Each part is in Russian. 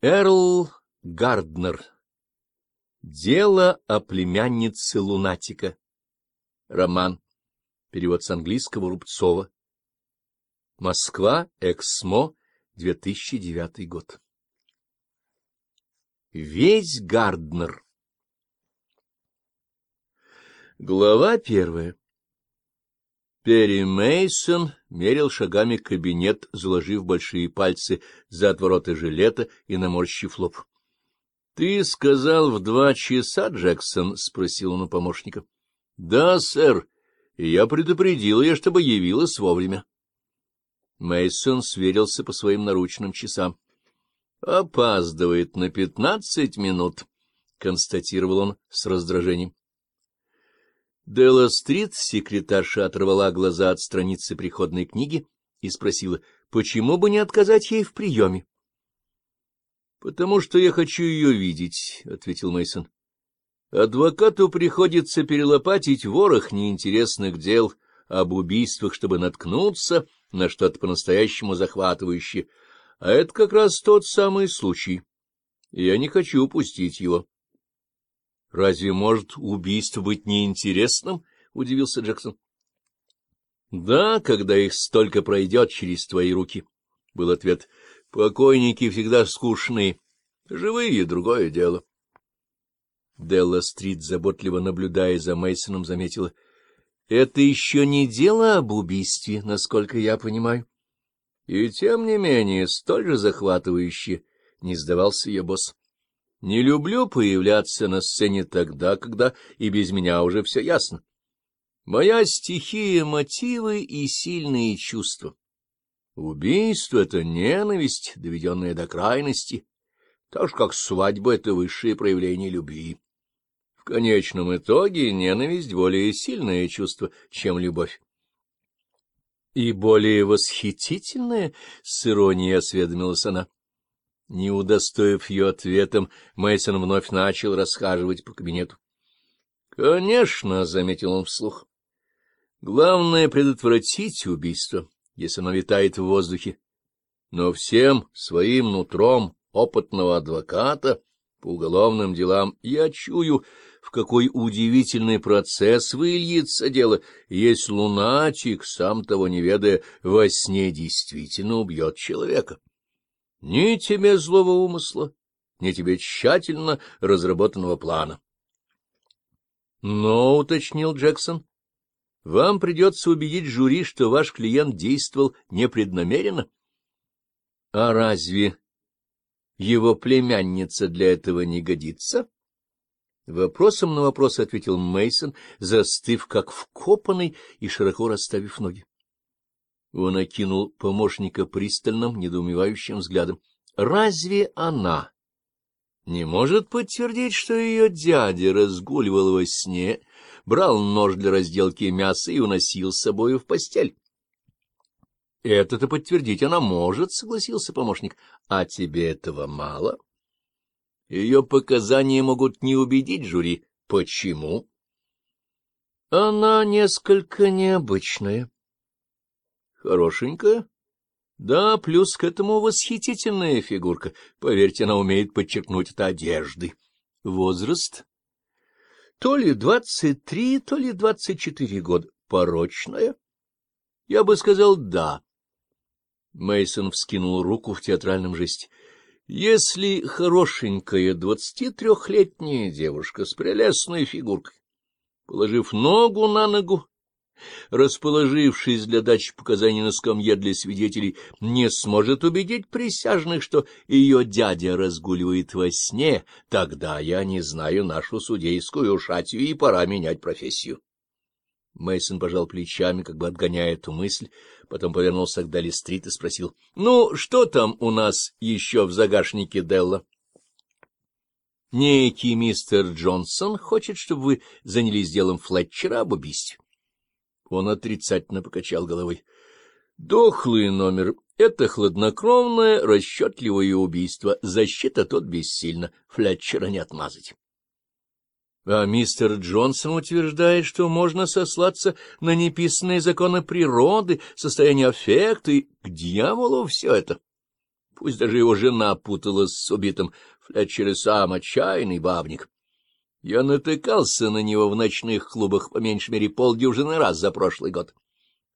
Эрл Гарднер. Дело о племяннице лунатика. Роман. Перевод с английского Рубцова. Москва, Эксмо, 2009 год. Весь Гарднер. Глава первая. Перри Мейсон мерил шагами кабинет, заложив большие пальцы за отвороты жилета и наморщив лоб. — Ты сказал в два часа, Джексон? — спросил он у помощника. — Да, сэр, и я предупредил ее, чтобы явилась вовремя. Мейсон сверился по своим наручным часам. — Опаздывает на пятнадцать минут, — констатировал он с раздражением. Делла Стрит, секретарша, оторвала глаза от страницы приходной книги и спросила, почему бы не отказать ей в приеме. — Потому что я хочу ее видеть, — ответил мейсон Адвокату приходится перелопатить ворох неинтересных дел об убийствах, чтобы наткнуться на что-то по-настоящему захватывающее. А это как раз тот самый случай. Я не хочу упустить его. — Разве может убийство быть неинтересным? — удивился Джексон. — Да, когда их столько пройдет через твои руки, — был ответ. — Покойники всегда скучны. Живые — другое дело. Делла Стрит, заботливо наблюдая за Мейсоном, заметила. — Это еще не дело об убийстве, насколько я понимаю. — И тем не менее, столь же захватывающе, — не сдавался ее босс. Не люблю появляться на сцене тогда, когда и без меня уже все ясно. Моя стихия — мотивы и сильные чувства. Убийство — это ненависть, доведенная до крайности, так же, как свадьба — это высшее проявление любви. В конечном итоге ненависть — более сильное чувство, чем любовь. — И более восхитительное, — с иронией осведомилась она. — не удостоив ее ответом, Мейсон вновь начал расхаживать по кабинету. — Конечно, — заметил он вслух. — Главное — предотвратить убийство, если оно витает в воздухе. Но всем своим нутром опытного адвоката по уголовным делам я чую, в какой удивительный процесс выльется дело, если лунатик, сам того не ведая, во сне действительно убьет человека. — ни тебе злого умысла, ни тебе тщательно разработанного плана. Но, — уточнил Джексон, — вам придется убедить жюри, что ваш клиент действовал непреднамеренно. — А разве его племянница для этого не годится? Вопросом на вопрос ответил Мейсон, застыв как вкопанный и широко расставив ноги. Он окинул помощника пристальным, недоумевающим взглядом. «Разве она не может подтвердить, что ее дядя разгуливал во сне, брал нож для разделки мяса и уносил с собою в постель?» «Это-то подтвердить она может», — согласился помощник. «А тебе этого мало?» «Ее показания могут не убедить жюри. Почему?» «Она несколько необычная». Хорошенькая. Да, плюс к этому восхитительная фигурка. Поверьте, она умеет подчеркнуть это одежды. Возраст? То ли двадцать три, то ли двадцать четыре года. Порочная? Я бы сказал «да». Мейсон вскинул руку в театральном жесте. Если хорошенькая двадцати трехлетняя девушка с прелестной фигуркой, положив ногу на ногу расположившись для дачи показаний на скамье для свидетелей, не сможет убедить присяжных, что ее дядя разгуливает во сне, тогда я не знаю нашу судейскую шатью и пора менять профессию. Мейсон пожал плечами, как бы отгоняя эту мысль, потом повернулся к Дали Стрит и спросил, — Ну, что там у нас еще в загашнике Делла? — Некий мистер Джонсон хочет, чтобы вы занялись делом Флетчера об убийстве. Он отрицательно покачал головой. Дохлый номер — это хладнокровное, расчетливое убийство. Защита тот бессильна, Флетчера не отмазать. А мистер Джонсон утверждает, что можно сослаться на неписанные законы природы, состояние аффекта и к дьяволу все это. Пусть даже его жена путалась с убитым, Флетчер и сам отчаянный бабник. Я натыкался на него в ночных клубах по меньшей мере полдюжины раз за прошлый год.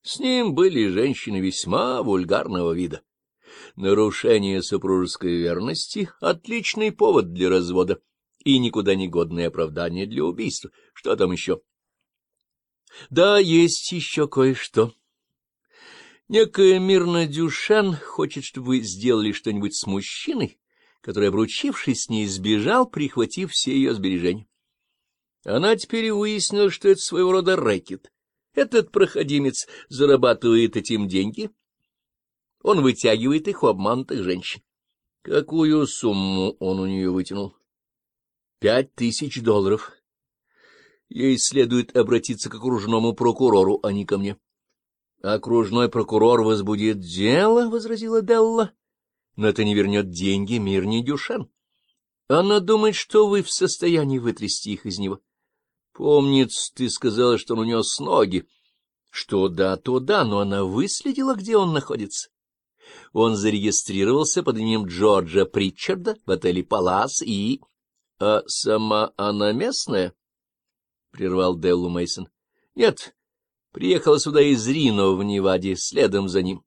С ним были женщины весьма вульгарного вида. Нарушение супружеской верности — отличный повод для развода и никуда не годное оправдание для убийства. Что там еще? Да, есть еще кое-что. Некая Мирна Дюшен хочет, чтобы вы сделали что-нибудь с мужчиной, который, обручившись с ней, сбежал, прихватив все ее сбережения. Она теперь и выяснила, что это своего рода рэкет. Этот проходимец зарабатывает этим деньги. Он вытягивает их у обманутых женщин. Какую сумму он у нее вытянул? Пять тысяч долларов. Ей следует обратиться к окружному прокурору, а не ко мне. Окружной прокурор возбудит дело, — возразила Делла. Но это не вернет деньги Мирни Дюшен. Она думает, что вы в состоянии вытрясти их из него. — Помнится, ты сказала, что он унес ноги. Что да, то да, но она выследила, где он находится. Он зарегистрировался под именем Джорджа Притчарда в отеле «Палас» и... — А сама она местная? — прервал Деллу Мейсон. Нет, приехала сюда из Рино в Неваде, следом за ним.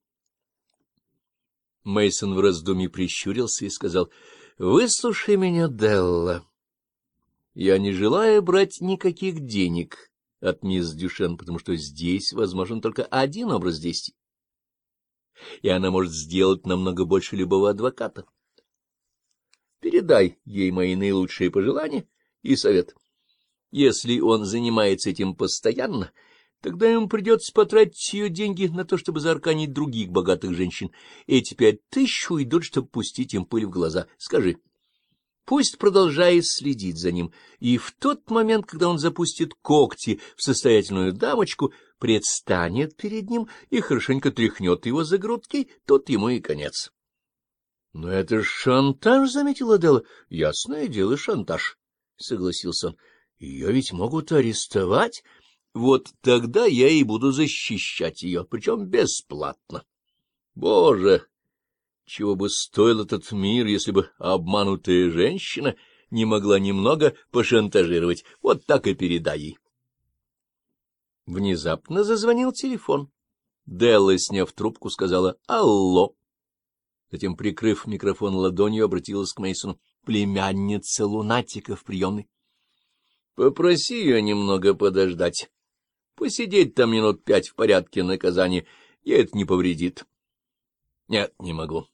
Мейсон в раздумье прищурился и сказал, — Выслушай меня, Делла. Я не желаю брать никаких денег от мисс Дюшен, потому что здесь возможен только один образ действий. И она может сделать намного больше любого адвоката. Передай ей мои наилучшие пожелания и совет. Если он занимается этим постоянно, тогда ему придется потратить ее деньги на то, чтобы заарканить других богатых женщин. Эти пять тысяч уйдут, чтобы пустить им пыль в глаза. Скажи, пусть продолжает следить за ним, и в тот момент, когда он запустит когти в состоятельную дамочку, предстанет перед ним и хорошенько тряхнет его за грудки, тот ему и конец. — Но это ж шантаж, — заметила Дела. — Ясное дело, шантаж, — согласился он. — Ее ведь могут арестовать. Вот тогда я и буду защищать ее, причем бесплатно. — Боже! Чего бы стоил этот мир, если бы обманутая женщина не могла немного пошантажировать? Вот так и передай ей. Внезапно зазвонил телефон. Делла, сняв трубку, сказала «Алло». Затем, прикрыв микрофон ладонью, обратилась к Мейсону. Племянница лунатика в приемной. — Попроси ее немного подождать. Посидеть там минут пять в порядке наказания. Ей это не повредит. — Нет, не могу.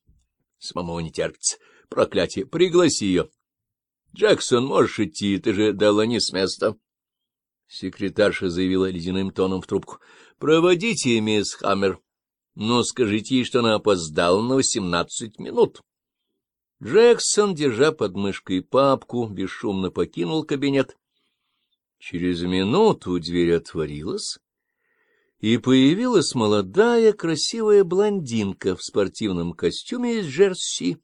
Самому не терпится. Проклятие! Пригласи ее. — Джексон, можешь идти, ты же дала не с места. Секретарша заявила ледяным тоном в трубку. — Проводите, мисс Хаммер, но скажите ей, что она опоздала на восемнадцать минут. Джексон, держа под мышкой папку, бесшумно покинул кабинет. Через минуту дверь отворилась, и появилась молодая красивая блондинка в спортивном костюме из жерси,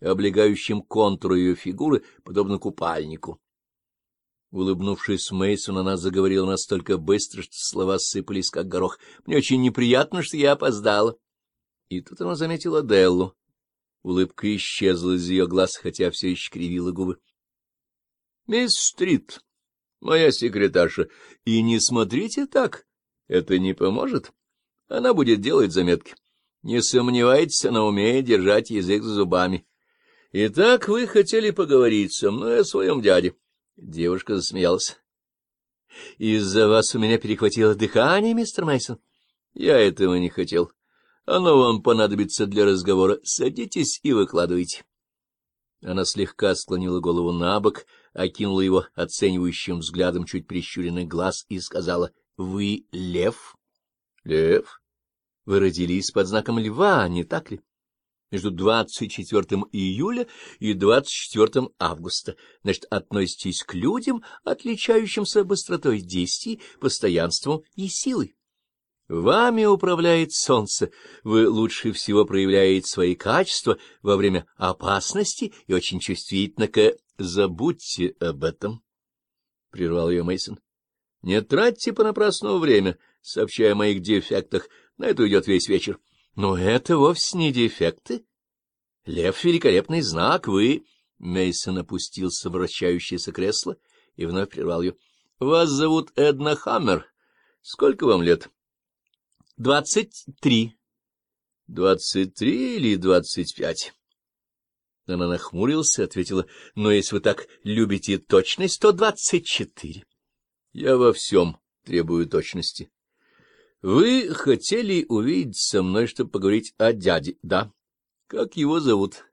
облегающем контур ее фигуры, подобно купальнику. Улыбнувшись Мейсон, она заговорила настолько быстро, что слова сыпались как горох. «Мне очень неприятно, что я опоздала». И тут она заметила Деллу. Улыбка исчезла из ее глаз, хотя все еще кривила губы. — Мисс Стрит, моя секретарша, и не смотрите так. Это не поможет? Она будет делать заметки. Не сомневайтесь, она умеет держать язык за зубами. Итак, вы хотели поговорить со мной о своем дяде. Девушка засмеялась. Из-за вас у меня перехватило дыхание, мистер Мейсон. Я этого не хотел. Оно вам понадобится для разговора. Садитесь и выкладывайте. Она слегка склонила голову на бок, окинула его оценивающим взглядом чуть прищуренный глаз и сказала —— Вы лев? — Лев. Вы родились под знаком льва, не так ли? Между 24 июля и 24 августа. Значит, относитесь к людям, отличающимся быстротой действий, постоянством и силой. Вами управляет солнце. Вы лучше всего проявляете свои качества во время опасности и очень чувствительно к... Забудьте об этом, — прервал ее Мейсон. Не тратьте понапрасну время, сообщая о моих дефектах. На это уйдет весь вечер. Но это вовсе не дефекты. Лев — великолепный знак, вы... Мейсон опустился в вращающееся кресло и вновь прервал ее. — Вас зовут Эдна Хаммер. Сколько вам лет? — Двадцать три. — Двадцать три или двадцать пять? Она нахмурилась и ответила, — Но если вы так любите точность, то двадцать четыре. Я во всем требую точности. Вы хотели увидеть со мной, чтобы поговорить о дяде, да? Как его зовут?